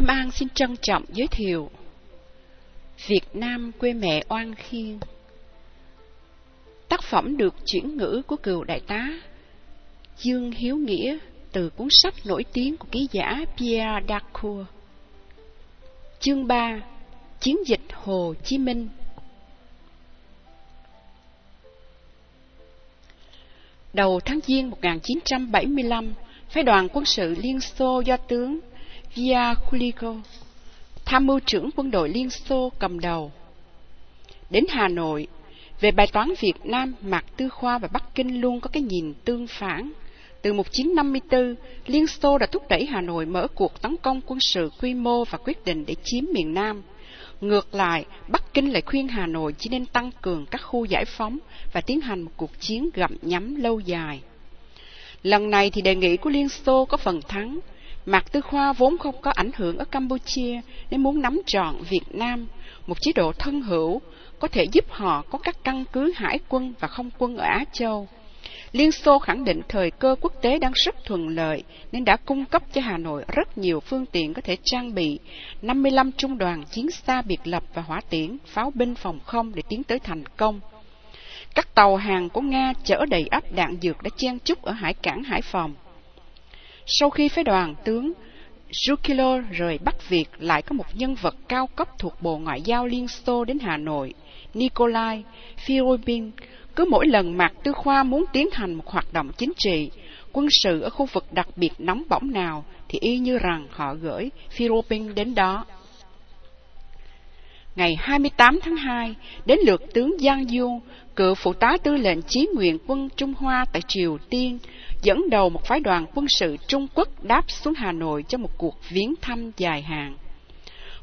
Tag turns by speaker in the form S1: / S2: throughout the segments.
S1: Tâm An xin trân trọng giới thiệu Việt Nam quê mẹ oan khiên Tác phẩm được chuyển ngữ của cựu đại tá Dương Hiếu Nghĩa từ cuốn sách nổi tiếng của ký giả Pierre Dacour. Chương 3 Chiến dịch Hồ Chí Minh Đầu tháng Giêng 1975, phái đoàn quân sự Liên Xô do tướng Via tham mưu trưởng quân đội Liên Xô cầm đầu. Đến Hà Nội, về bài toán Việt Nam, Mạc Tư Khoa và Bắc Kinh luôn có cái nhìn tương phản. Từ 1954, Liên Xô đã thúc đẩy Hà Nội mở cuộc tấn công quân sự quy mô và quyết định để chiếm miền Nam. Ngược lại, Bắc Kinh lại khuyên Hà Nội chỉ nên tăng cường các khu giải phóng và tiến hành một cuộc chiến gặm nhắm lâu dài. Lần này thì đề nghị của Liên Xô có phần thắng. Mạc Tư Khoa vốn không có ảnh hưởng ở Campuchia nên muốn nắm trọn Việt Nam, một chế độ thân hữu, có thể giúp họ có các căn cứ hải quân và không quân ở Á Châu. Liên Xô khẳng định thời cơ quốc tế đang rất thuận lợi nên đã cung cấp cho Hà Nội rất nhiều phương tiện có thể trang bị 55 trung đoàn chiến xa biệt lập và hỏa tiễn, pháo binh phòng không để tiến tới thành công. Các tàu hàng của Nga chở đầy ắp đạn dược đã chen chúc ở hải cảng Hải Phòng. Sau khi phái đoàn tướng Zhukilo rời Bắc Việt lại có một nhân vật cao cấp thuộc Bộ Ngoại giao Liên Xô đến Hà Nội, Nikolai Firobin, cứ mỗi lần Mạc Tư Khoa muốn tiến hành một hoạt động chính trị, quân sự ở khu vực đặc biệt nóng bỏng nào, thì y như rằng họ gửi Firobin đến đó. Ngày 28 tháng 2, đến lượt tướng Giang Du, cựu phụ tá tư lệnh chí nguyện quân Trung Hoa tại Triều Tiên, dẫn đầu một phái đoàn quân sự Trung Quốc đáp xuống Hà Nội cho một cuộc viếng thăm dài hạn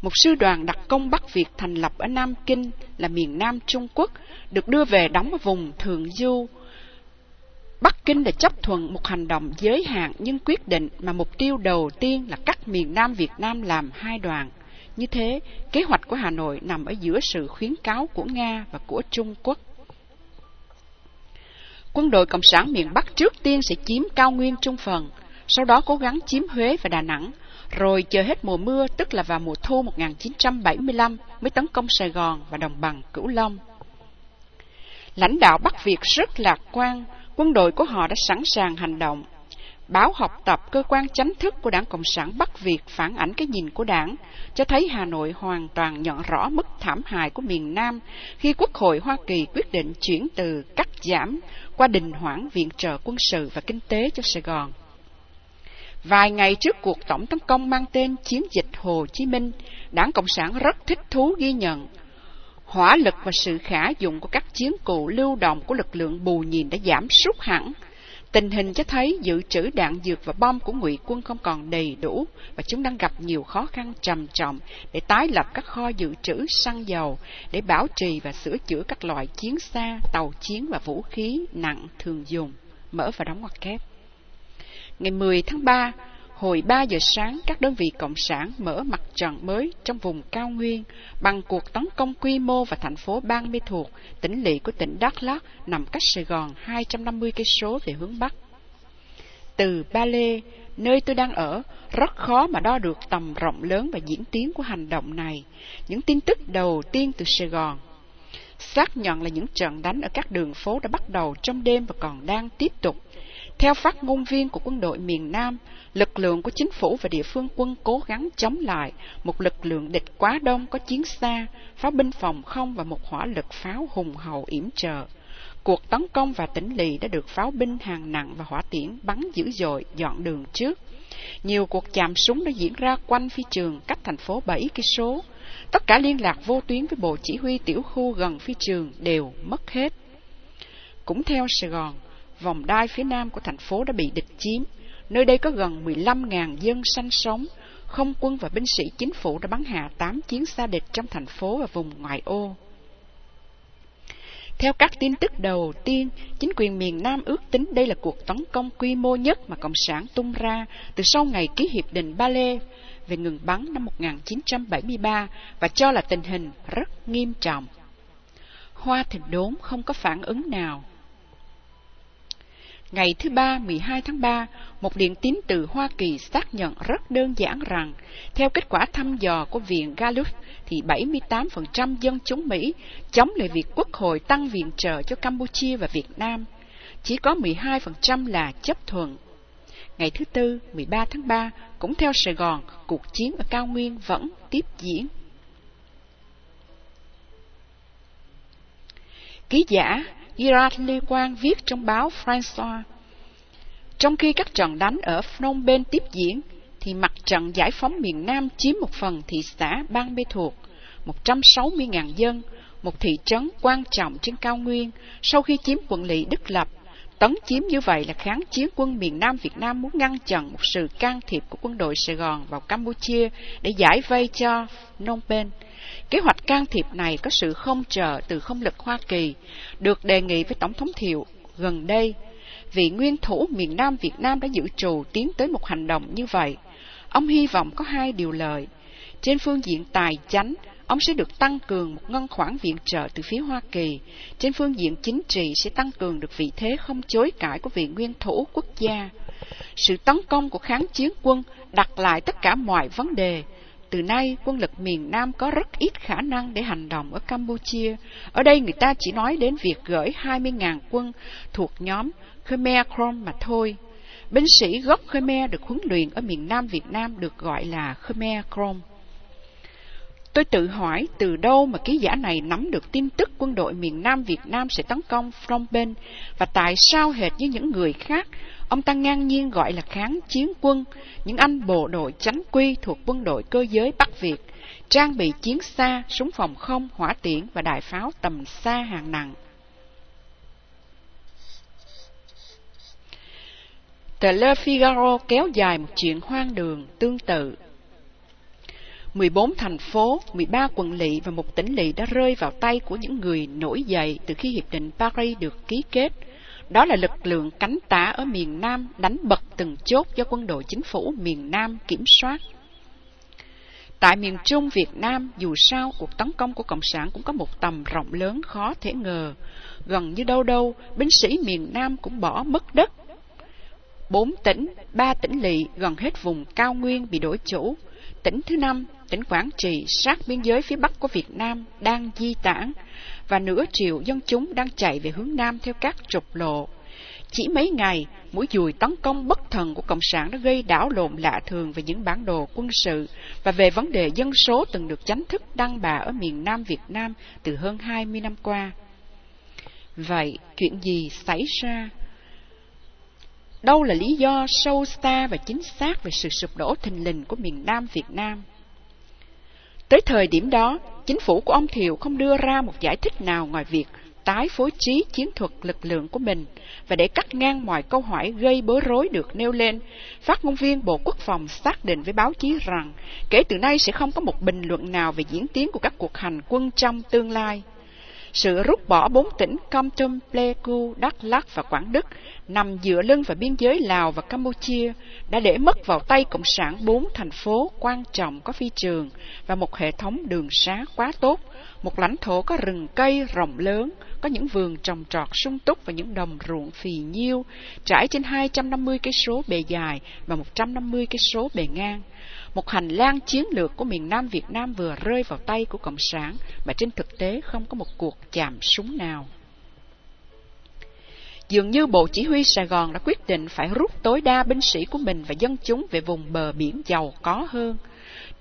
S1: một sư đoàn đặc công Bắc Việt thành lập ở Nam Kinh là miền Nam Trung Quốc, được đưa về đóng ở vùng Thượng Du. Bắc Kinh đã chấp thuận một hành động giới hạn nhưng quyết định mà mục tiêu đầu tiên là cắt miền Nam Việt Nam làm hai đoàn. Như thế, kế hoạch của Hà Nội nằm ở giữa sự khuyến cáo của Nga và của Trung Quốc. Quân đội Cộng sản miền Bắc trước tiên sẽ chiếm cao nguyên trung phần, sau đó cố gắng chiếm Huế và Đà Nẵng, rồi chờ hết mùa mưa, tức là vào mùa thu 1975 mới tấn công Sài Gòn và đồng bằng Cửu Long. Lãnh đạo Bắc Việt rất lạc quan, quân đội của họ đã sẵn sàng hành động. Báo học tập cơ quan chánh thức của Đảng Cộng sản Bắc Việt phản ảnh cái nhìn của đảng, cho thấy Hà Nội hoàn toàn nhận rõ mức thảm hại của miền Nam khi Quốc hội Hoa Kỳ quyết định chuyển từ cắt giảm qua đình hoãn viện trợ quân sự và kinh tế cho Sài Gòn. Vài ngày trước cuộc tổng tấn công mang tên Chiến dịch Hồ Chí Minh, Đảng Cộng sản rất thích thú ghi nhận. Hỏa lực và sự khả dụng của các chiến cụ lưu động của lực lượng bù nhìn đã giảm sút hẳn. Tình hình cho thấy dự trữ đạn dược và bom của ngụy quân không còn đầy đủ và chúng đang gặp nhiều khó khăn trầm trọng để tái lập các kho dự trữ xăng dầu để bảo trì và sửa chữa các loại chiến xa, tàu chiến và vũ khí nặng thường dùng. Mở và đóng ngoặc kép. Ngày 10 tháng 3, hồi 3 giờ sáng, các đơn vị Cộng sản mở mặt trận mới trong vùng cao nguyên bằng cuộc tấn công quy mô vào thành phố Ban Mê Thuộc, tỉnh lỵ của tỉnh Đắk Lắk nằm cách Sài Gòn 250 cây số về hướng Bắc. Từ Ba Lê, nơi tôi đang ở, rất khó mà đo được tầm rộng lớn và diễn tiến của hành động này. Những tin tức đầu tiên từ Sài Gòn xác nhận là những trận đánh ở các đường phố đã bắt đầu trong đêm và còn đang tiếp tục theo phát ngôn viên của quân đội miền Nam, lực lượng của chính phủ và địa phương quân cố gắng chống lại một lực lượng địch quá đông có chiến xa, pháo binh phòng không và một hỏa lực pháo hùng hậu yểm trợ. Cuộc tấn công và tỉnh lỵ đã được pháo binh hàng nặng và hỏa tiễn bắn dữ dội dọn đường trước. Nhiều cuộc chạm súng đã diễn ra quanh phi trường cách thành phố 7 cây số. Tất cả liên lạc vô tuyến với bộ chỉ huy tiểu khu gần phi trường đều mất hết. Cũng theo Sài Gòn, vòng đai phía nam của thành phố đã bị địch chiếm. Nơi đây có gần 15.000 dân sanh sống. Không quân và binh sĩ chính phủ đã bắn hạ 8 chiến xa địch trong thành phố và vùng ngoại ô. Theo các tin tức đầu tiên, chính quyền miền Nam ước tính đây là cuộc tấn công quy mô nhất mà Cộng sản tung ra từ sau ngày ký hiệp định Ba Lê về ngừng bắn năm 1973 và cho là tình hình rất nghiêm trọng. Hoa Thịnh đốn không có phản ứng nào Ngày thứ ba, 12 tháng 3, một điện tín từ Hoa Kỳ xác nhận rất đơn giản rằng, theo kết quả thăm dò của Viện Gallup, thì 78% dân chúng Mỹ chống lại việc Quốc hội tăng viện trợ cho Campuchia và Việt Nam. Chỉ có 12% là chấp thuận. Ngày thứ Tư, 13 tháng 3, cũng theo Sài Gòn, cuộc chiến ở cao nguyên vẫn tiếp diễn. Ký giả Gerard Lê Quang viết trong báo François. Trong khi các trận đánh ở Phnom Penh tiếp diễn, thì mặt trận giải phóng miền Nam chiếm một phần thị xã Bang Bê thuộc, 160.000 dân, một thị trấn quan trọng trên cao nguyên sau khi chiếm quận lỵ Đức Lập. Tấn chiếm như vậy là kháng chiến quân miền Nam Việt Nam muốn ngăn chặn một sự can thiệp của quân đội Sài Gòn vào Campuchia để giải vây cho Phnom Penh. Kế hoạch can thiệp này có sự không trợ từ không lực Hoa Kỳ, được đề nghị với Tổng thống Thiệu gần đây. Vị nguyên thủ miền Nam Việt Nam đã dự trù tiến tới một hành động như vậy. Ông hy vọng có hai điều lợi. Trên phương diện tài chánh, ông sẽ được tăng cường một ngân khoản viện trợ từ phía Hoa Kỳ. Trên phương diện chính trị sẽ tăng cường được vị thế không chối cãi của vị nguyên thủ quốc gia. Sự tấn công của kháng chiến quân đặt lại tất cả mọi vấn đề, từ nay, quân lực miền Nam có rất ít khả năng để hành động ở Campuchia. Ở đây người ta chỉ nói đến việc gửi 20.000 quân thuộc nhóm Khmer Krom mà thôi. Binh sĩ gốc Khmer được huấn luyện ở miền Nam Việt Nam được gọi là Khmer Krom. Tôi tự hỏi từ đâu mà ký giả này nắm được tin tức quân đội miền Nam Việt Nam sẽ tấn công Phnom Penh và tại sao hệt như những người khác Ông ta ngang nhiên gọi là kháng chiến quân, những anh bộ đội chánh quy thuộc quân đội cơ giới Bắc Việt, trang bị chiến xa, súng phòng không, hỏa tiễn và đại pháo tầm xa hàng nặng. Tờ Le Figaro kéo dài một chuyện hoang đường tương tự. 14 thành phố, 13 quận lỵ và một tỉnh lỵ đã rơi vào tay của những người nổi dậy từ khi Hiệp định Paris được ký kết. Đó là lực lượng cánh tả ở miền Nam đánh bật từng chốt do quân đội chính phủ miền Nam kiểm soát. Tại miền Trung Việt Nam, dù sao, cuộc tấn công của Cộng sản cũng có một tầm rộng lớn khó thể ngờ. Gần như đâu đâu, binh sĩ miền Nam cũng bỏ mất đất. Bốn tỉnh, ba tỉnh lỵ gần hết vùng cao nguyên bị đổi chủ. Tỉnh thứ năm, tỉnh Quảng Trị, sát biên giới phía bắc của Việt Nam, đang di tản và nửa triệu dân chúng đang chạy về hướng Nam theo các trục lộ. Chỉ mấy ngày, mũi dùi tấn công bất thần của Cộng sản đã gây đảo lộn lạ thường về những bản đồ quân sự và về vấn đề dân số từng được chánh thức đăng bà ở miền Nam Việt Nam từ hơn 20 năm qua. Vậy, chuyện gì xảy ra? Đâu là lý do sâu xa và chính xác về sự sụp đổ thình lình của miền Nam Việt Nam? Tới thời điểm đó, chính phủ của ông Thiệu không đưa ra một giải thích nào ngoài việc tái phối trí chiến thuật lực lượng của mình và để cắt ngang mọi câu hỏi gây bối rối được nêu lên, phát ngôn viên Bộ Quốc phòng xác định với báo chí rằng kể từ nay sẽ không có một bình luận nào về diễn tiến của các cuộc hành quân trong tương lai. Sự rút bỏ bốn tỉnh Com Tum, Pleiku, Đắk Lắk và Quảng Đức nằm dựa lưng vào biên giới Lào và Campuchia đã để mất vào tay Cộng sản bốn thành phố quan trọng có phi trường và một hệ thống đường xá quá tốt, một lãnh thổ có rừng cây rộng lớn, có những vườn trồng trọt sung túc và những đồng ruộng phì nhiêu, trải trên 250 cây số bề dài và 150 cây số bề ngang. Một hành lang chiến lược của miền Nam Việt Nam vừa rơi vào tay của Cộng sản mà trên thực tế không có một cuộc chạm súng nào. Dường như Bộ Chỉ huy Sài Gòn đã quyết định phải rút tối đa binh sĩ của mình và dân chúng về vùng bờ biển giàu có hơn.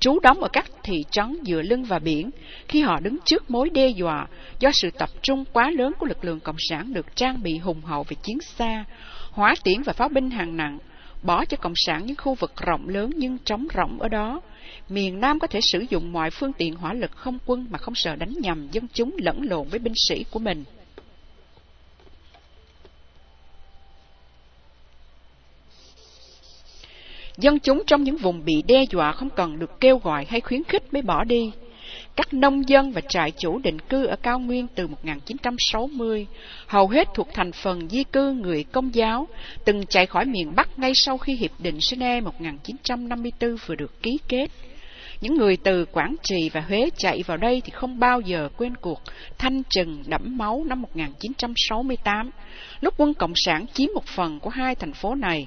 S1: Trú đóng ở các thị trấn dựa lưng vào biển, khi họ đứng trước mối đe dọa do sự tập trung quá lớn của lực lượng Cộng sản được trang bị hùng hậu về chiến xa, hỏa tiễn và pháo binh hàng nặng, bỏ cho Cộng sản những khu vực rộng lớn nhưng trống rỗng ở đó. Miền Nam có thể sử dụng mọi phương tiện hỏa lực không quân mà không sợ đánh nhầm dân chúng lẫn lộn với binh sĩ của mình. Dân chúng trong những vùng bị đe dọa không cần được kêu gọi hay khuyến khích mới bỏ đi. Các nông dân và trại chủ định cư ở cao nguyên từ 1960, hầu hết thuộc thành phần di cư người công giáo, từng chạy khỏi miền Bắc ngay sau khi Hiệp định Geneva 1954 vừa được ký kết. Những người từ Quảng Trì và Huế chạy vào đây thì không bao giờ quên cuộc thanh trừng đẫm máu năm 1968, lúc quân Cộng sản chiếm một phần của hai thành phố này.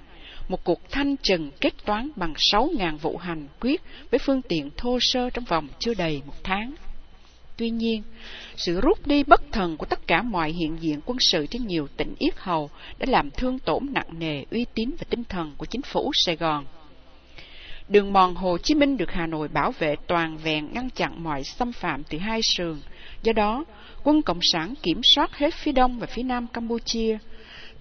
S1: Một cuộc thanh trừng kết toán bằng 6.000 vụ hành quyết với phương tiện thô sơ trong vòng chưa đầy một tháng. Tuy nhiên, sự rút đi bất thần của tất cả mọi hiện diện quân sự trên nhiều tỉnh Yết Hầu đã làm thương tổn nặng nề uy tín và tinh thần của chính phủ Sài Gòn. Đường mòn Hồ Chí Minh được Hà Nội bảo vệ toàn vẹn ngăn chặn mọi xâm phạm từ hai sườn. Do đó, quân Cộng sản kiểm soát hết phía đông và phía nam Campuchia.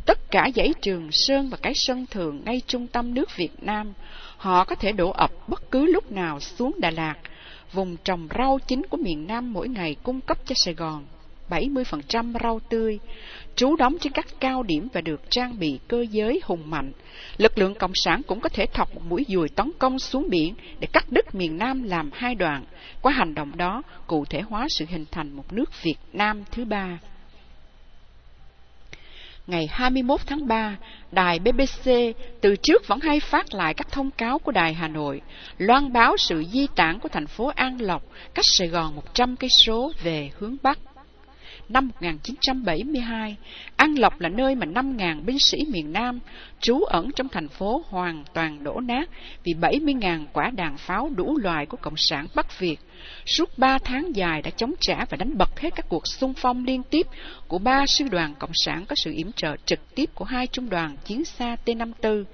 S1: Tất cả dãy Trường Sơn và cái sân thường ngay trung tâm nước Việt Nam, họ có thể đổ ập bất cứ lúc nào xuống Đà Lạt, vùng trồng rau chính của miền Nam mỗi ngày cung cấp cho Sài Gòn. 70% rau tươi, trú đóng trên các cao điểm và được trang bị cơ giới hùng mạnh. Lực lượng Cộng sản cũng có thể thọc một mũi dùi tấn công xuống biển để cắt đứt miền Nam làm hai đoạn. Qua hành động đó, cụ thể hóa sự hình thành một nước Việt Nam thứ ba. Ngày 21 tháng 3, đài BBC từ trước vẫn hay phát lại các thông cáo của đài Hà Nội, loan báo sự di tản của thành phố An Lộc, cách Sài Gòn 100 cây số về hướng Bắc năm 1972, An Lộc là nơi mà 5.000 binh sĩ miền Nam trú ẩn trong thành phố hoàn toàn đổ nát vì 70.000 quả đạn pháo đủ loại của Cộng sản Bắc Việt. Suốt ba tháng dài đã chống trả và đánh bật hết các cuộc xung phong liên tiếp của ba sư đoàn Cộng sản có sự yểm trợ trực tiếp của hai trung đoàn chiến xa T-54.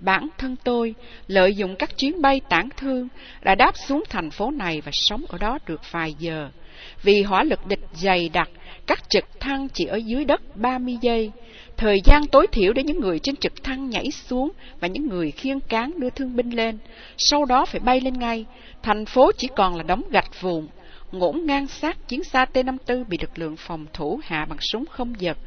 S1: Bản thân tôi, lợi dụng các chuyến bay tản thương, đã đáp xuống thành phố này và sống ở đó được vài giờ. Vì hỏa lực địch dày đặc, các trực thăng chỉ ở dưới đất 30 giây. Thời gian tối thiểu để những người trên trực thăng nhảy xuống và những người khiêng cán đưa thương binh lên. Sau đó phải bay lên ngay. Thành phố chỉ còn là đống gạch vụn. Ngổn ngang sát chiến xa T-54 bị lực lượng phòng thủ hạ bằng súng không giật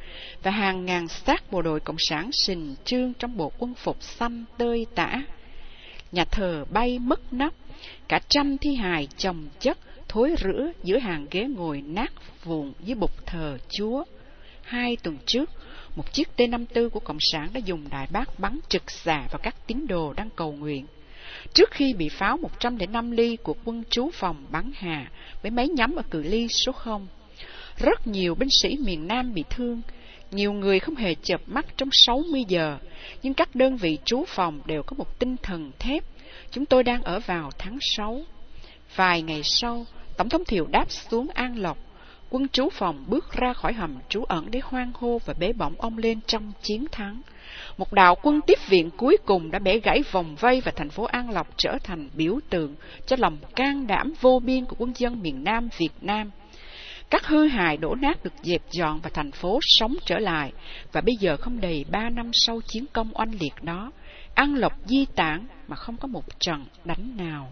S1: và hàng ngàn xác bộ đội Cộng sản sình trương trong bộ quân phục xanh tơi tả. Nhà thờ bay mất nắp, cả trăm thi hài chồng chất thối rữa giữa hàng ghế ngồi nát vụn dưới bục thờ Chúa. Hai tuần trước, một chiếc T-54 của Cộng sản đã dùng đại bác bắn trực xạ vào các tín đồ đang cầu nguyện. Trước khi bị pháo 105 ly của quân trú phòng bắn hà với máy nhắm ở cự ly số 0. Rất nhiều binh sĩ miền Nam bị thương, nhiều người không hề chợp mắt trong 60 giờ, nhưng các đơn vị trú phòng đều có một tinh thần thép. Chúng tôi đang ở vào tháng 6. Vài ngày sau, Tổng thống Thiệu đáp xuống An Lộc. Quân trú phòng bước ra khỏi hầm trú ẩn để hoang hô và bế bỏng ông lên trong chiến thắng. Một đạo quân tiếp viện cuối cùng đã bẻ gãy vòng vây và thành phố An Lộc trở thành biểu tượng cho lòng can đảm vô biên của quân dân miền Nam Việt Nam. Các hư hại đổ nát được dẹp dọn và thành phố sống trở lại, và bây giờ không đầy ba năm sau chiến công oanh liệt đó, An Lộc di tản mà không có một trận đánh nào.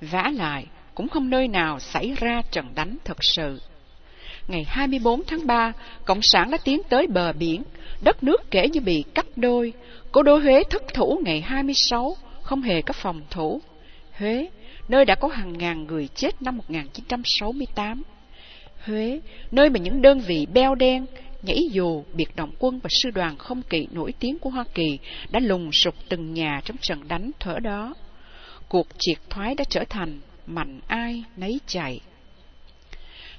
S1: Vả lại cũng không nơi nào xảy ra trận đánh thật sự. Ngày 24 tháng 3, Cộng sản đã tiến tới bờ biển, đất nước kể như bị cắt đôi. Cố đô Huế thất thủ ngày 26, không hề có phòng thủ. Huế, nơi đã có hàng ngàn người chết năm 1968. Huế, nơi mà những đơn vị beo đen, nhảy dù, biệt động quân và sư đoàn không kỵ nổi tiếng của Hoa Kỳ đã lùng sục từng nhà trong trận đánh thở đó cuộc triệt thoái đã trở thành mạnh ai nấy chạy.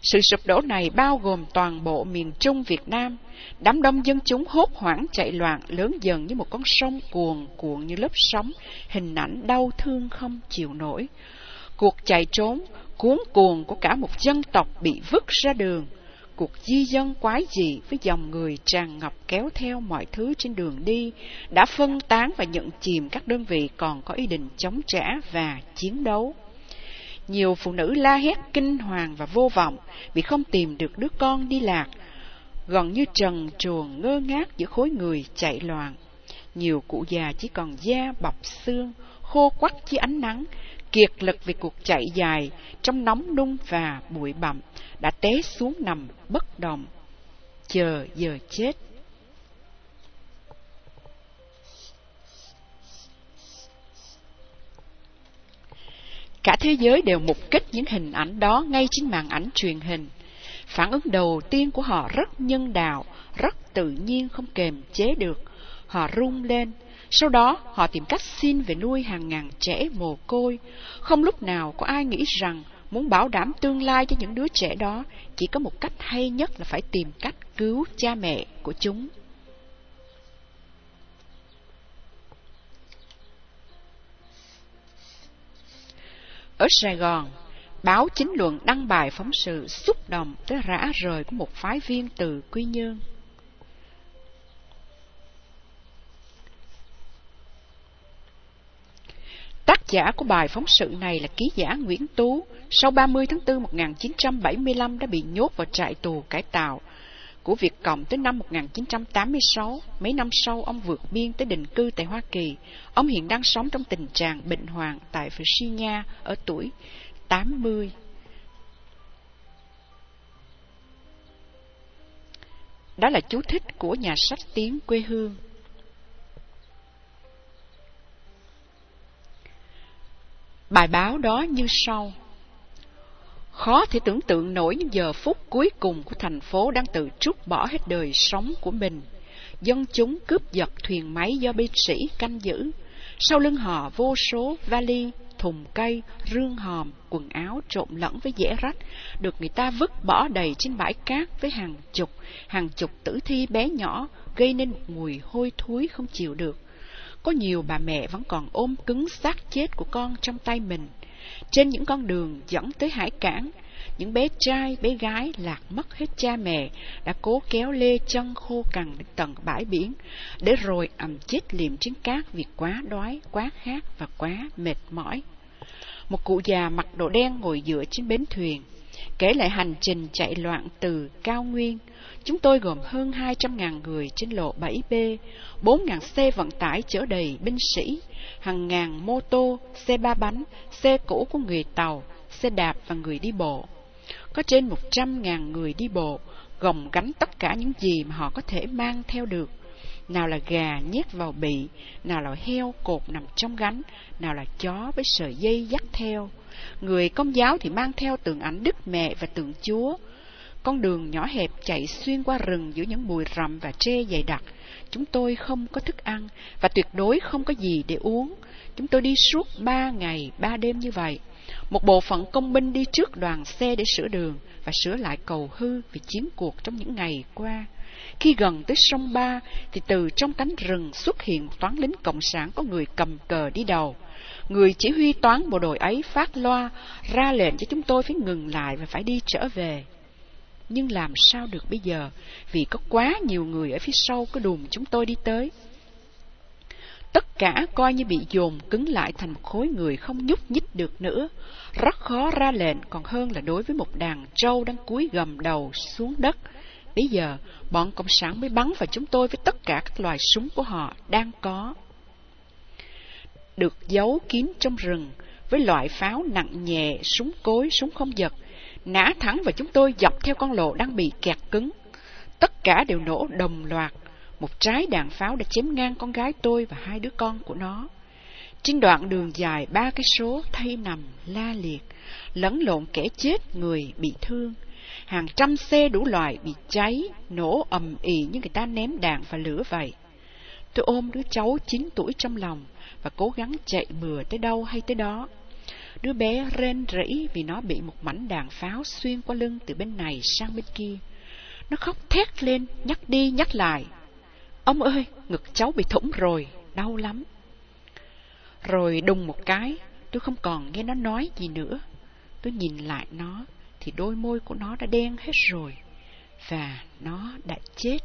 S1: Sự sụp đổ này bao gồm toàn bộ miền Trung Việt Nam. Đám đông dân chúng hốt hoảng chạy loạn lớn dần như một con sông cuồn cuộn như lớp sóng, hình ảnh đau thương không chịu nổi. Cuộc chạy trốn, cuốn cuồng của cả một dân tộc bị vứt ra đường. Cuộc di dân quái dị với dòng người tràn ngập kéo theo mọi thứ trên đường đi đã phân tán và nhận chìm các đơn vị còn có ý định chống trả và chiến đấu. Nhiều phụ nữ la hét kinh hoàng và vô vọng vì không tìm được đứa con đi lạc, gần như trần truồng ngơ ngác giữa khối người chạy loạn. Nhiều cụ già chỉ còn da bọc xương, khô quắc dưới ánh nắng, kiệt lực vì cuộc chạy dài trong nóng nung và bụi bặm đã té xuống nằm bất động, chờ giờ chết. Cả thế giới đều mục kích những hình ảnh đó ngay trên màn ảnh truyền hình. Phản ứng đầu tiên của họ rất nhân đạo, rất tự nhiên không kềm chế được. Họ rung lên, sau đó họ tìm cách xin về nuôi hàng ngàn trẻ mồ côi. Không lúc nào có ai nghĩ rằng muốn bảo đảm tương lai cho những đứa trẻ đó, chỉ có một cách hay nhất là phải tìm cách cứu cha mẹ của chúng. Ở Sài Gòn, báo chính luận đăng bài phóng sự xúc động tới rã rời của một phái viên từ Quy Nhơn. Tác giả của bài phóng sự này là ký giả Nguyễn Tú, sau 30 tháng 4 1975 đã bị nhốt vào trại tù cải tạo của Việt Cộng tới năm 1986. Mấy năm sau, ông vượt biên tới định cư tại Hoa Kỳ. Ông hiện đang sống trong tình trạng bệnh hoạn tại Virginia ở tuổi 80. Đó là chú thích của nhà sách tiếng quê hương. Bài báo đó như sau. Khó thể tưởng tượng nổi những giờ phút cuối cùng của thành phố đang tự trút bỏ hết đời sống của mình. Dân chúng cướp giật thuyền máy do binh sĩ canh giữ. Sau lưng họ vô số vali, thùng cây, rương hòm, quần áo trộn lẫn với dẻ rách, được người ta vứt bỏ đầy trên bãi cát với hàng chục, hàng chục tử thi bé nhỏ, gây nên một mùi hôi thối không chịu được. Có nhiều bà mẹ vẫn còn ôm cứng xác chết của con trong tay mình. Trên những con đường dẫn tới hải cảng, những bé trai, bé gái lạc mất hết cha mẹ, đã cố kéo lê chân khô cằn đến tận bãi biển, để rồi ầm chết liệm trên cát vì quá đói, quá khát và quá mệt mỏi. Một cụ già mặc đồ đen ngồi dựa trên bến thuyền, kể lại hành trình chạy loạn từ cao nguyên. Chúng tôi gồm hơn 200.000 người trên lộ 7B, 4.000 xe vận tải chở đầy binh sĩ, hàng ngàn mô tô, xe ba bánh, xe cũ của người tàu, xe đạp và người đi bộ. Có trên 100.000 người đi bộ, gồng gánh tất cả những gì mà họ có thể mang theo được. Nào là gà nhét vào bị, nào là heo cột nằm trong gánh, nào là chó với sợi dây dắt theo. Người công giáo thì mang theo tượng ảnh Đức Mẹ và tượng Chúa. Con đường nhỏ hẹp chạy xuyên qua rừng giữa những bụi rậm và tre dày đặc. Chúng tôi không có thức ăn và tuyệt đối không có gì để uống. Chúng tôi đi suốt ba ngày, ba đêm như vậy. Một bộ phận công binh đi trước đoàn xe để sửa đường và sửa lại cầu hư vì chiến cuộc trong những ngày qua. Khi gần tới sông Ba, thì từ trong cánh rừng xuất hiện một toán lính cộng sản có người cầm cờ đi đầu. Người chỉ huy toán bộ đội ấy phát loa, ra lệnh cho chúng tôi phải ngừng lại và phải đi trở về. Nhưng làm sao được bây giờ, vì có quá nhiều người ở phía sau cứ đùm chúng tôi đi tới. Tất cả coi như bị dồn cứng lại thành một khối người không nhúc nhích được nữa. Rất khó ra lệnh còn hơn là đối với một đàn trâu đang cúi gầm đầu xuống đất. Bây giờ, bọn Cộng sản mới bắn vào chúng tôi với tất cả các loài súng của họ đang có. Được giấu kín trong rừng, với loại pháo nặng nhẹ, súng cối, súng không giật, nã thẳng vào chúng tôi dọc theo con lộ đang bị kẹt cứng. Tất cả đều nổ đồng loạt. Một trái đạn pháo đã chém ngang con gái tôi và hai đứa con của nó. Trên đoạn đường dài ba cái số thay nằm la liệt, lẫn lộn kẻ chết người bị thương. Hàng trăm xe đủ loại bị cháy, nổ ầm ĩ như người ta ném đạn và lửa vậy. Tôi ôm đứa cháu 9 tuổi trong lòng và cố gắng chạy bừa tới đâu hay tới đó. Đứa bé rên rỉ vì nó bị một mảnh đạn pháo xuyên qua lưng từ bên này sang bên kia. Nó khóc thét lên, nhắc đi nhắc lại. Ông ơi, ngực cháu bị thủng rồi, đau lắm. Rồi đùng một cái, tôi không còn nghe nó nói gì nữa. Tôi nhìn lại nó, thì đôi môi của nó đã đen hết rồi, và nó đã chết.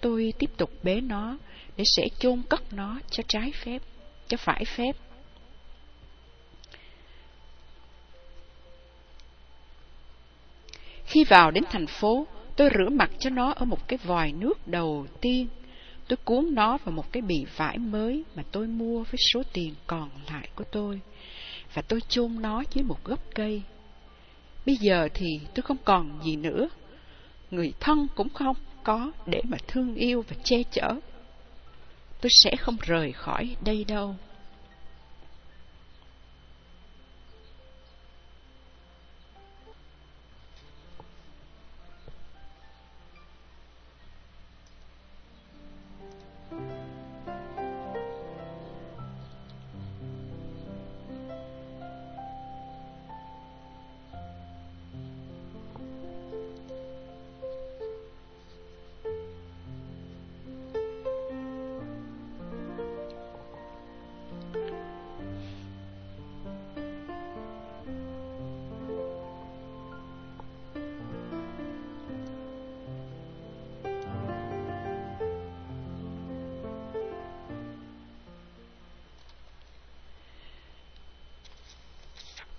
S1: Tôi tiếp tục bế nó để sẽ chôn cất nó cho trái phép, cho phải phép. Khi vào đến thành phố, tôi rửa mặt cho nó ở một cái vòi nước đầu tiên. Tôi cuốn nó vào một cái bì vải mới mà tôi mua với số tiền còn lại của tôi. Và tôi chôn nó dưới một gốc cây. Bây giờ thì tôi không còn gì nữa. Người thân cũng không có để mà thương yêu và che chở. Tôi sẽ không rời khỏi đây đâu.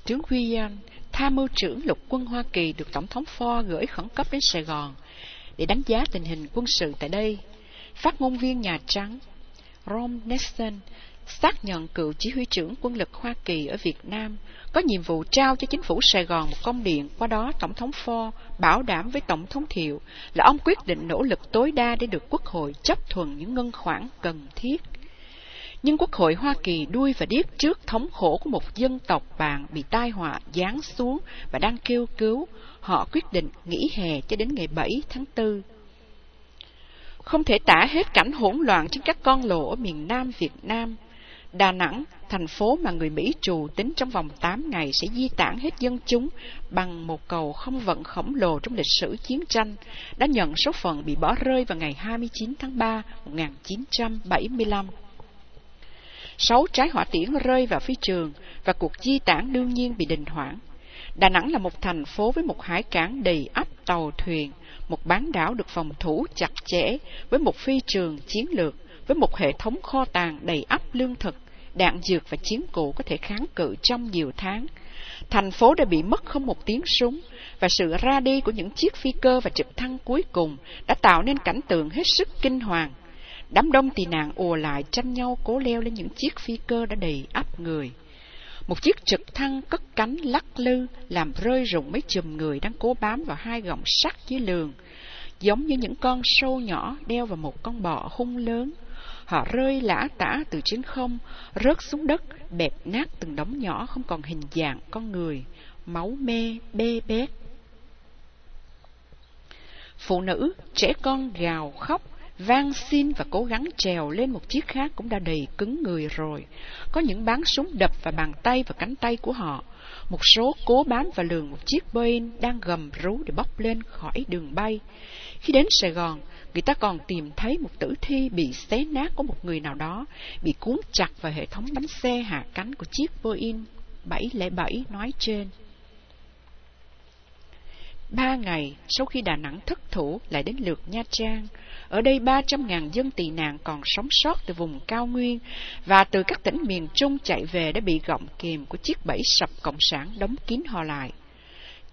S1: Tướng Guyan, tham mưu trưởng lục quân Hoa Kỳ được Tổng thống Ford gửi khẩn cấp đến Sài Gòn để đánh giá tình hình quân sự tại đây. Phát ngôn viên Nhà Trắng Ron Nelson xác nhận cựu chỉ huy trưởng quân lực Hoa Kỳ ở Việt Nam có nhiệm vụ trao cho chính phủ Sài Gòn một công điện, qua đó Tổng thống Ford bảo đảm với Tổng thống Thiệu là ông quyết định nỗ lực tối đa để được Quốc hội chấp thuận những ngân khoản cần thiết. Nhưng Quốc hội Hoa Kỳ đuôi và điếc trước thống khổ của một dân tộc bạn bị tai họa giáng xuống và đang kêu cứu, họ quyết định nghỉ hè cho đến ngày 7 tháng 4. Không thể tả hết cảnh hỗn loạn trên các con lộ ở miền Nam Việt Nam. Đà Nẵng, thành phố mà người Mỹ trù tính trong vòng 8 ngày sẽ di tản hết dân chúng bằng một cầu không vận khổng lồ trong lịch sử chiến tranh, đã nhận số phận bị bỏ rơi vào ngày 29 tháng 3 1975. Sáu trái hỏa tiễn rơi vào phi trường và cuộc di tản đương nhiên bị đình hoãn. Đà Nẵng là một thành phố với một hải cảng đầy ắp tàu thuyền, một bán đảo được phòng thủ chặt chẽ với một phi trường chiến lược, với một hệ thống kho tàng đầy ắp lương thực, đạn dược và chiến cụ có thể kháng cự trong nhiều tháng. Thành phố đã bị mất không một tiếng súng, và sự ra đi của những chiếc phi cơ và trực thăng cuối cùng đã tạo nên cảnh tượng hết sức kinh hoàng. Đám đông tị nạn ùa lại tranh nhau cố leo lên những chiếc phi cơ đã đầy áp người. Một chiếc trực thăng cất cánh lắc lư, làm rơi rụng mấy chùm người đang cố bám vào hai gọng sắt dưới lường, giống như những con sâu nhỏ đeo vào một con bọ hung lớn. Họ rơi lã tả từ trên không, rớt xuống đất, bẹp nát từng đống nhỏ không còn hình dạng con người, máu mê, bê bét. Phụ nữ, trẻ con gào khóc, van xin và cố gắng trèo lên một chiếc khác cũng đã đầy cứng người rồi. Có những bán súng đập vào bàn tay và cánh tay của họ. Một số cố bám và lường một chiếc Boeing đang gầm rú để bóc lên khỏi đường bay. Khi đến Sài Gòn, người ta còn tìm thấy một tử thi bị xé nát của một người nào đó, bị cuốn chặt vào hệ thống bánh xe hạ cánh của chiếc Boeing 707 nói trên. Ba ngày sau khi Đà Nẵng thất thủ lại đến lượt Nha Trang, ở đây 300.000 dân tị nạn còn sống sót từ vùng cao nguyên và từ các tỉnh miền Trung chạy về đã bị gọng kìm của chiếc bẫy sập cộng sản đóng kín họ lại.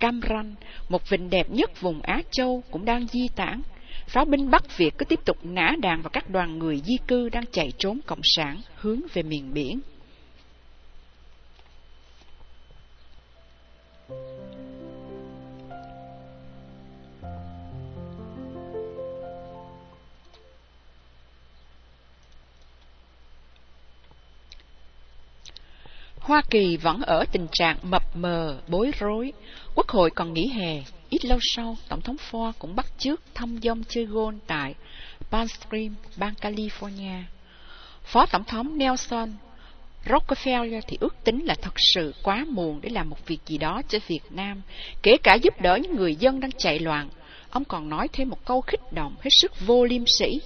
S1: Cam Ranh, một vịnh đẹp nhất vùng Á Châu cũng đang di tản. Pháo binh Bắc Việt cứ tiếp tục nã đạn vào các đoàn người di cư đang chạy trốn cộng sản hướng về miền biển. Hoa Kỳ vẫn ở tình trạng mập mờ, bối rối. Quốc hội còn nghỉ hè. Ít lâu sau, Tổng thống Ford cũng bắt chước thăm dông chơi gôn tại Palm Springs, bang California. Phó Tổng thống Nelson Rockefeller thì ước tính là thật sự quá muộn để làm một việc gì đó cho Việt Nam, kể cả giúp đỡ những người dân đang chạy loạn. Ông còn nói thêm một câu khích động hết sức vô liêm sĩ.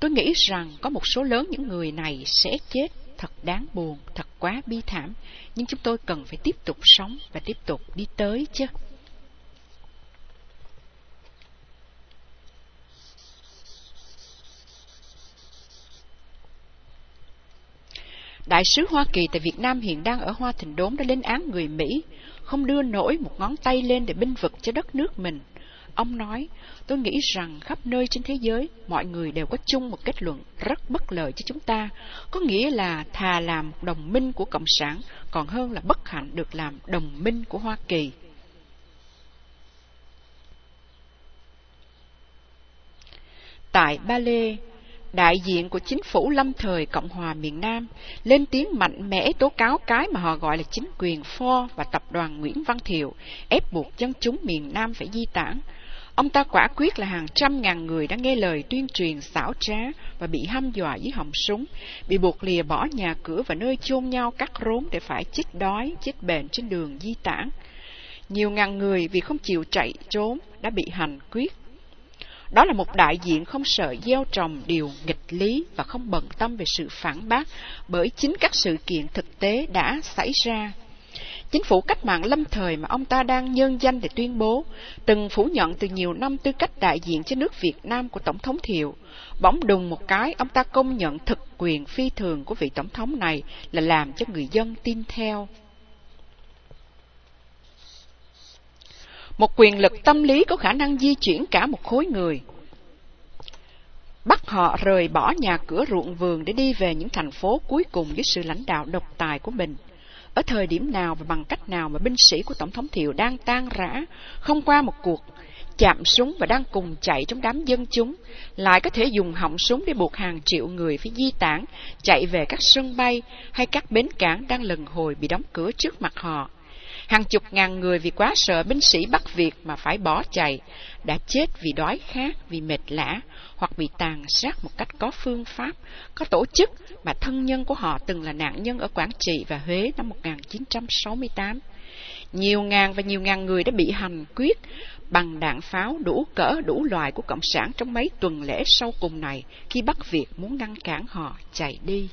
S1: Tôi nghĩ rằng có một số lớn những người này sẽ chết thật đáng buồn, thật quá bi thảm, nhưng chúng tôi cần phải tiếp tục sống và tiếp tục đi tới chứ. Đại sứ Hoa Kỳ tại Việt Nam hiện đang ở Hoa Thịnh Đốn đã lên án người Mỹ, không đưa nổi một ngón tay lên để binh vực cho đất nước mình. Ông nói, tôi nghĩ rằng khắp nơi trên thế giới, mọi người đều có chung một kết luận rất bất lợi cho chúng ta. Có nghĩa là thà làm đồng minh của Cộng sản, còn hơn là bất hạnh được làm đồng minh của Hoa Kỳ. Tại Ba Lê, đại diện của chính phủ lâm thời Cộng hòa miền Nam lên tiếng mạnh mẽ tố cáo cái mà họ gọi là chính quyền Ford và tập đoàn Nguyễn Văn Thiệu ép buộc dân chúng miền Nam phải di tản. Ông ta quả quyết là hàng trăm ngàn người đã nghe lời tuyên truyền xảo trá và bị hăm dọa dưới họng súng, bị buộc lìa bỏ nhà cửa và nơi chôn nhau cắt rốn để phải chết đói, chết bệnh trên đường di tản. Nhiều ngàn người vì không chịu chạy trốn đã bị hành quyết. Đó là một đại diện không sợ gieo trồng điều nghịch lý và không bận tâm về sự phản bác bởi chính các sự kiện thực tế đã xảy ra Chính phủ cách mạng lâm thời mà ông ta đang nhân danh để tuyên bố, từng phủ nhận từ nhiều năm tư cách đại diện cho nước Việt Nam của Tổng thống Thiệu. Bỗng đùng một cái, ông ta công nhận thực quyền phi thường của vị Tổng thống này là làm cho người dân tin theo. một quyền lực tâm lý có khả năng di chuyển cả một khối người. Bắt họ rời bỏ nhà cửa ruộng vườn để đi về những thành phố cuối cùng dưới sự lãnh đạo độc tài của mình. Ở thời điểm nào và bằng cách nào mà binh sĩ của Tổng thống Thiệu đang tan rã, không qua một cuộc chạm súng và đang cùng chạy trong đám dân chúng, lại có thể dùng họng súng để buộc hàng triệu người phải di tản, chạy về các sân bay hay các bến cảng đang lần hồi bị đóng cửa trước mặt họ. Hàng chục ngàn người vì quá sợ binh sĩ bắt Việt mà phải bỏ chạy, đã chết vì đói khát, vì mệt lã, hoặc bị tàn sát một cách có phương pháp, có tổ chức mà thân nhân của họ từng là nạn nhân ở Quảng Trị và Huế năm 1968. Nhiều ngàn và nhiều ngàn người đã bị hành quyết bằng đạn pháo đủ cỡ đủ loại của Cộng sản trong mấy tuần lễ sau cùng này khi Bắc Việt muốn ngăn cản họ chạy đi.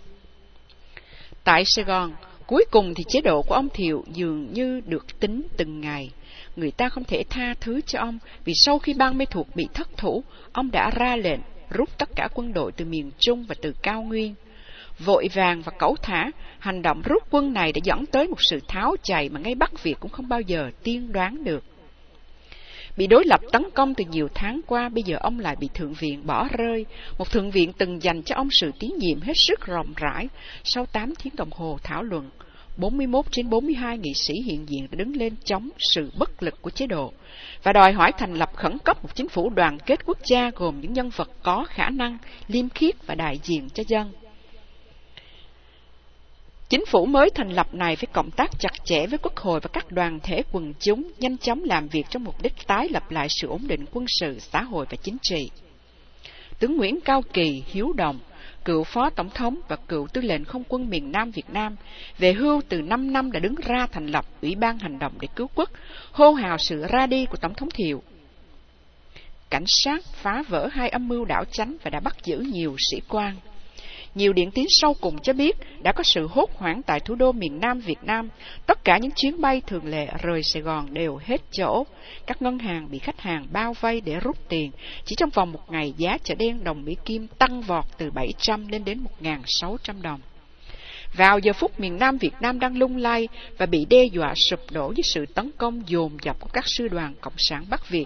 S1: Tại Sài Gòn, cuối cùng thì chế độ của ông Thiệu dường như được tính từng ngày. Người ta không thể tha thứ cho ông vì sau khi ban mê thuộc bị thất thủ, ông đã ra lệnh rút tất cả quân đội từ miền Trung và từ cao nguyên. Vội vàng và cẩu thả, hành động rút quân này đã dẫn tới một sự tháo chạy mà ngay Bắc Việt cũng không bao giờ tiên đoán được. Bị đối lập tấn công từ nhiều tháng qua, bây giờ ông lại bị Thượng viện bỏ rơi. Một Thượng viện từng dành cho ông sự tín nhiệm hết sức rộng rãi. Sau 8 tiếng đồng hồ thảo luận, 41 trên 42 nghị sĩ hiện diện đã đứng lên chống sự bất lực của chế độ và đòi hỏi thành lập khẩn cấp một chính phủ đoàn kết quốc gia gồm những nhân vật có khả năng, liêm khiết và đại diện cho dân. Chính phủ mới thành lập này phải cộng tác chặt chẽ với quốc hội và các đoàn thể quần chúng, nhanh chóng làm việc trong mục đích tái lập lại sự ổn định quân sự, xã hội và chính trị. Tướng Nguyễn Cao Kỳ, Hiếu Đồng, cựu phó tổng thống và cựu tư lệnh không quân miền Nam Việt Nam, về hưu từ 5 năm đã đứng ra thành lập Ủy ban Hành động để cứu quốc, hô hào sự ra đi của Tổng thống Thiệu. Cảnh sát phá vỡ hai âm mưu đảo chánh và đã bắt giữ nhiều sĩ quan. Nhiều điện tín sau cùng cho biết đã có sự hốt hoảng tại thủ đô miền Nam Việt Nam. Tất cả những chuyến bay thường lệ rời Sài Gòn đều hết chỗ. Các ngân hàng bị khách hàng bao vây để rút tiền. Chỉ trong vòng một ngày, giá chợ đen đồng Mỹ Kim tăng vọt từ 700 lên đến 1.600 đồng. Vào giờ phút miền Nam Việt Nam đang lung lay và bị đe dọa sụp đổ với sự tấn công dồn dập của các sư đoàn Cộng sản Bắc Việt,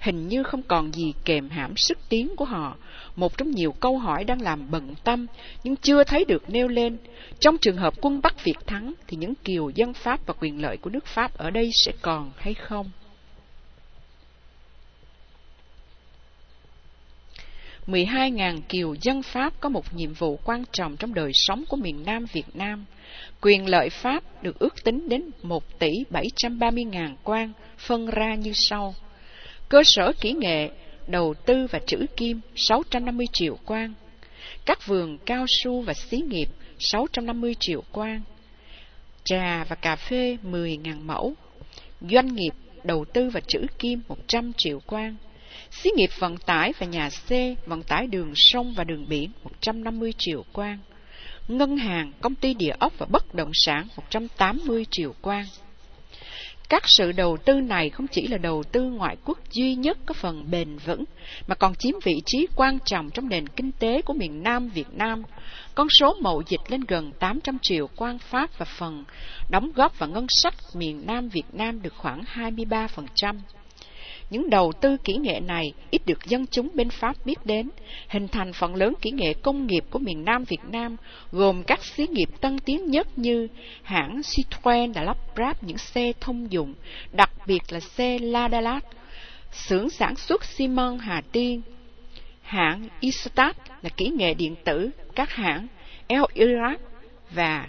S1: hình như không còn gì kềm hãm sức tiến của họ. Một trong nhiều câu hỏi đang làm bận tâm, nhưng chưa thấy được nêu lên. Trong trường hợp quân Bắc Việt thắng, thì những kiều dân Pháp và quyền lợi của nước Pháp ở đây sẽ còn hay không? mười hai ngàn kiều dân Pháp có một nhiệm vụ quan trọng trong đời sống của miền Nam Việt Nam. Quyền lợi Pháp được ước tính đến một tỷ bảy trăm ba mươi ngàn quan, phân ra như sau. Cơ sở kỹ nghệ, đầu tư và trữ kim 650 triệu quan. Các vườn cao su và xí nghiệp 650 triệu quan. Trà và cà phê 10.000 mẫu. Doanh nghiệp đầu tư và trữ kim 100 triệu quan. Xí nghiệp vận tải và nhà xe, vận tải đường sông và đường biển 150 triệu quan. Ngân hàng, công ty địa ốc và bất động sản 180 triệu quan. Các sự đầu tư này không chỉ là đầu tư ngoại quốc duy nhất có phần bền vững, mà còn chiếm vị trí quan trọng trong nền kinh tế của miền Nam Việt Nam. Con số mậu dịch lên gần 800 triệu quan Pháp và phần đóng góp vào ngân sách miền Nam Việt Nam được khoảng 23%. Những đầu tư kỹ nghệ này ít được dân chúng bên Pháp biết đến, hình thành phần lớn kỹ nghệ công nghiệp của miền Nam Việt Nam, gồm các xí nghiệp tân tiến nhất như hãng Citroën đã lắp ráp những xe thông dụng, đặc biệt là xe Ladalat, xưởng sản xuất xi măng Hà Tiên, hãng Istat là kỹ nghệ điện tử, các hãng El Iraq và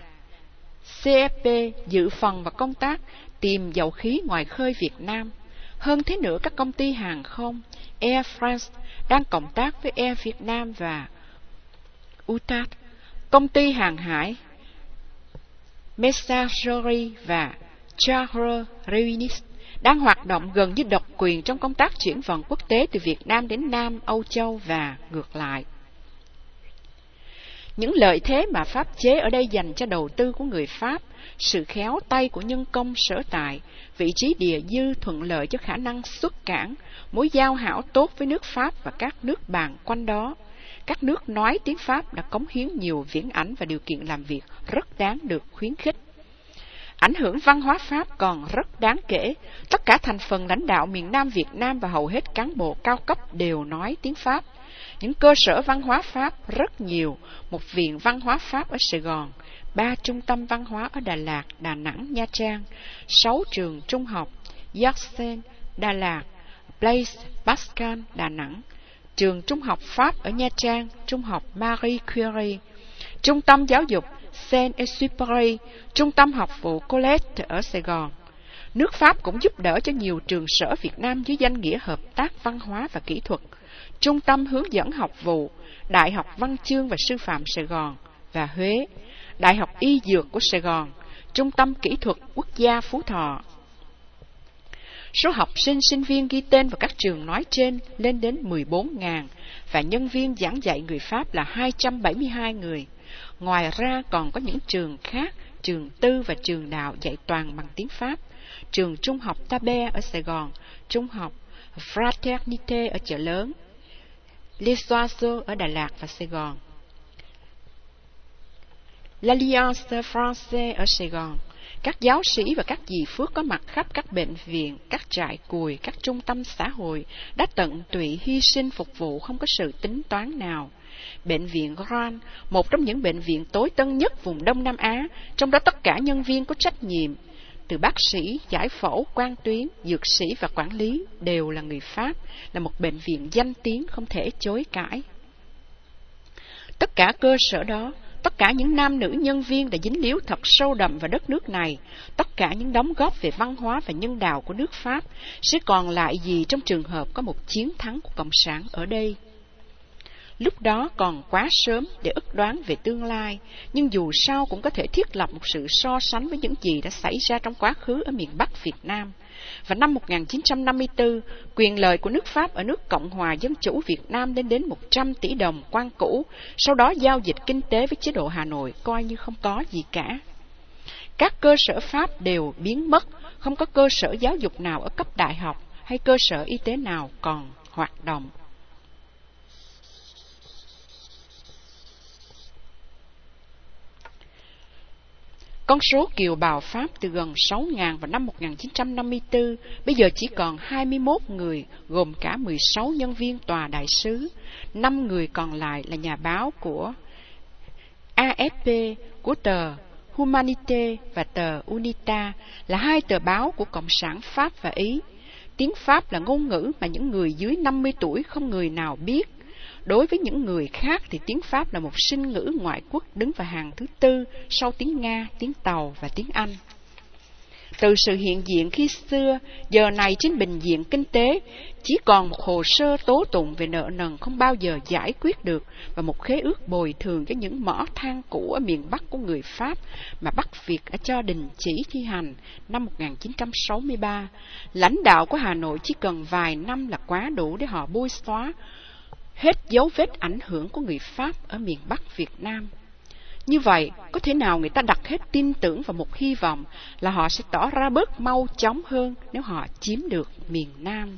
S1: CFP dự phần và công tác tìm dầu khí ngoài khơi Việt Nam. Hơn thế nữa, các công ty hàng không Air France đang cộng tác với Air Việt Nam và UTAT, công ty hàng hải Messagerie và Charles Reunis đang hoạt động gần như độc quyền trong công tác chuyển vận quốc tế từ Việt Nam đến Nam Âu Châu và ngược lại. Những lợi thế mà pháp chế ở đây dành cho đầu tư của người Pháp, sự khéo tay của nhân công sở tại, vị trí địa dư thuận lợi cho khả năng xuất cảng, mối giao hảo tốt với nước Pháp và các nước bạn quanh đó. Các nước nói tiếng Pháp đã cống hiến nhiều viễn ảnh và điều kiện làm việc rất đáng được khuyến khích. Ảnh hưởng văn hóa Pháp còn rất đáng kể. Tất cả thành phần lãnh đạo miền Nam Việt Nam và hầu hết cán bộ cao cấp đều nói tiếng Pháp. Những cơ sở văn hóa Pháp rất nhiều, một viện văn hóa Pháp ở Sài Gòn, ba trung tâm văn hóa ở Đà Lạt, Đà Nẵng, Nha Trang, sáu trường trung học, Yaxen, Đà Lạt, place Pascal, Đà Nẵng, trường trung học Pháp ở Nha Trang, trung học Marie Curie, trung tâm giáo dục Saint-Exupéry, trung tâm học vụ Colette ở Sài Gòn. Nước Pháp cũng giúp đỡ cho nhiều trường sở Việt Nam dưới danh nghĩa hợp tác văn hóa và kỹ thuật, trung tâm hướng dẫn học vụ, Đại học Văn chương và Sư phạm Sài Gòn và Huế, Đại học Y Dược của Sài Gòn, Trung tâm Kỹ thuật Quốc gia Phú Thọ. Số học sinh, sinh viên ghi tên vào các trường nói trên lên đến 14.000 và nhân viên giảng dạy người Pháp là 272 người. Ngoài ra còn có những trường khác, trường tư và trường đạo dạy toàn bằng tiếng Pháp, trường trung học Tabe ở Sài Gòn, trung học Fraternité ở chợ lớn, Les Oiseaux ở Đà Lạt và Sài Gòn. L'Alliance Française ở Sài Gòn, các giáo sĩ và các dì phước có mặt khắp các bệnh viện, các trại cùi, các trung tâm xã hội đã tận tụy hy sinh phục vụ không có sự tính toán nào. Bệnh viện Grand, một trong những bệnh viện tối tân nhất vùng Đông Nam Á, trong đó tất cả nhân viên có trách nhiệm, từ bác sĩ, giải phẫu, quan tuyến, dược sĩ và quản lý đều là người Pháp, là một bệnh viện danh tiếng không thể chối cãi. Tất cả cơ sở đó tất cả những nam nữ nhân viên đã dính líu thật sâu đậm vào đất nước này, tất cả những đóng góp về văn hóa và nhân đạo của nước Pháp sẽ còn lại gì trong trường hợp có một chiến thắng của Cộng sản ở đây. Lúc đó còn quá sớm để ức đoán về tương lai, nhưng dù sao cũng có thể thiết lập một sự so sánh với những gì đã xảy ra trong quá khứ ở miền Bắc Việt Nam. Và năm 1954, quyền lợi của nước Pháp ở nước Cộng hòa Dân chủ Việt Nam lên đến 100 tỷ đồng quan cũ, sau đó giao dịch kinh tế với chế độ Hà Nội coi như không có gì cả. Các cơ sở Pháp đều biến mất, không có cơ sở giáo dục nào ở cấp đại học hay cơ sở y tế nào còn hoạt động. Con số kiều bào Pháp từ gần 6.000 vào năm 1954 bây giờ chỉ còn 21 người, gồm cả 16 nhân viên tòa đại sứ. 5 người còn lại là nhà báo của AFP, của tờ Humanité và tờ Unita, là hai tờ báo của Cộng sản Pháp và Ý. Tiếng Pháp là ngôn ngữ mà những người dưới 50 tuổi không người nào biết. Đối với những người khác thì tiếng Pháp là một sinh ngữ ngoại quốc đứng vào hàng thứ tư sau tiếng Nga, tiếng Tàu và tiếng Anh. Từ sự hiện diện khi xưa, giờ này trên bình diện kinh tế, chỉ còn một hồ sơ tố tụng về nợ nần không bao giờ giải quyết được và một khế ước bồi thường cho những mỏ than cũ ở miền Bắc của người Pháp mà Bắc Việt đã cho đình chỉ thi hành năm 1963. Lãnh đạo của Hà Nội chỉ cần vài năm là quá đủ để họ bôi xóa hết dấu vết ảnh hưởng của người Pháp ở miền Bắc Việt Nam. Như vậy, có thể nào người ta đặt hết tin tưởng vào một hy vọng là họ sẽ tỏ ra bớt mau chóng hơn nếu họ chiếm được miền Nam?